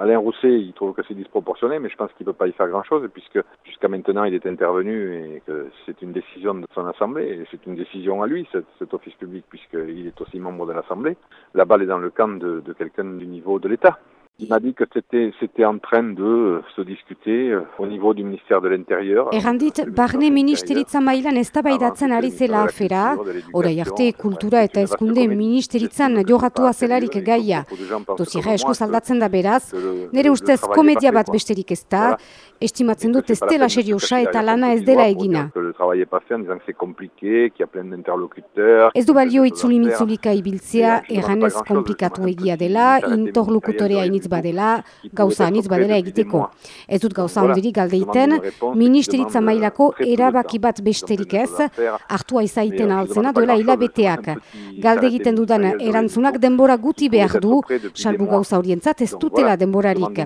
Alain Rousset, il trouve que c'est disproportionné, mais je pense qu'il ne peut pas y faire grand-chose, puisque jusqu'à maintenant, il est intervenu et que c'est une décision de son Assemblée, et c'est une décision à lui, cet, office public, puisqu'il est aussi membre de l'Assemblée. La balle est dans le camp de quelqu'un du niveau de l'État. Il m'a dit que c'était c'était en train de se discuter au niveau du ministère de l'Intérieur. Errandit, barne ministeritza mailan eztabaidatzen ari zela afera, orai arte kultura eta hezkunde ministeritzan jogatua zelarik gaia. Dosiera esko zaldatzen da beraz, nire ustez komedia bat besterik ez da, estimatzen dut ez dela seriosa eta lana ez dela egina. Ez du balio itzuli mitzulika ibiltzea, erranez komplikatu egia dela, interlokutorea initz badela, gauza anitz badela egiteko. Ez dut gauza ondirik galdeiten, ministeritza mailako erabaki bat besterik ez, hartua izaiten altzena duela hilabeteak. Galde egiten dudan erantzunak denbora guti behar du, salbu gauza horientzat ez dutela denborarik.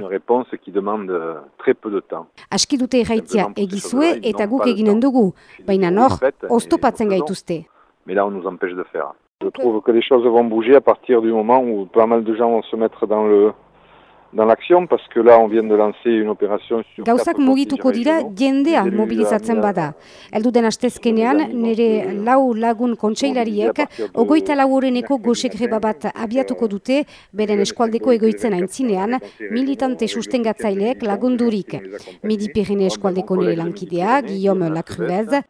Aski dute erraitzia egizue eta guk eginen dugu, baina nor, oztopatzen gaituzte. Mais là, on nous empêche de faire. Je trouve que les choses vont bouger à partir du moment où pas mal de gens vont se mettre dans le dans l'action parce que là on vient de lancer une opération sur Gauzak mugituko dira jendea mobilizatzen bada. Eldu den astezkenean nire lau lagun kontseilariek ogoita laureneko gosekre bat abiatuko dute beren eskualdeko egoitzen aintzinean militante sustengatzaileek lagundurik. Midi Pirene eskualdeko nire lankidea, Guillaume Lacruez,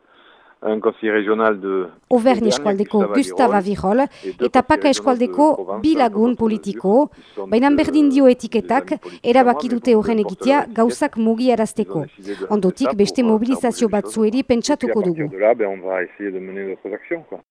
un conseiller régional de Auvergne eskualdeko Gustave Avirol eta Paka eskualdeko bilagun politiko, baina berdin dio etiketak erabaki dute horren egitea gauzak mugiarazteko. Ondotik beste mobilizazio batzueri pentsatuko dugu.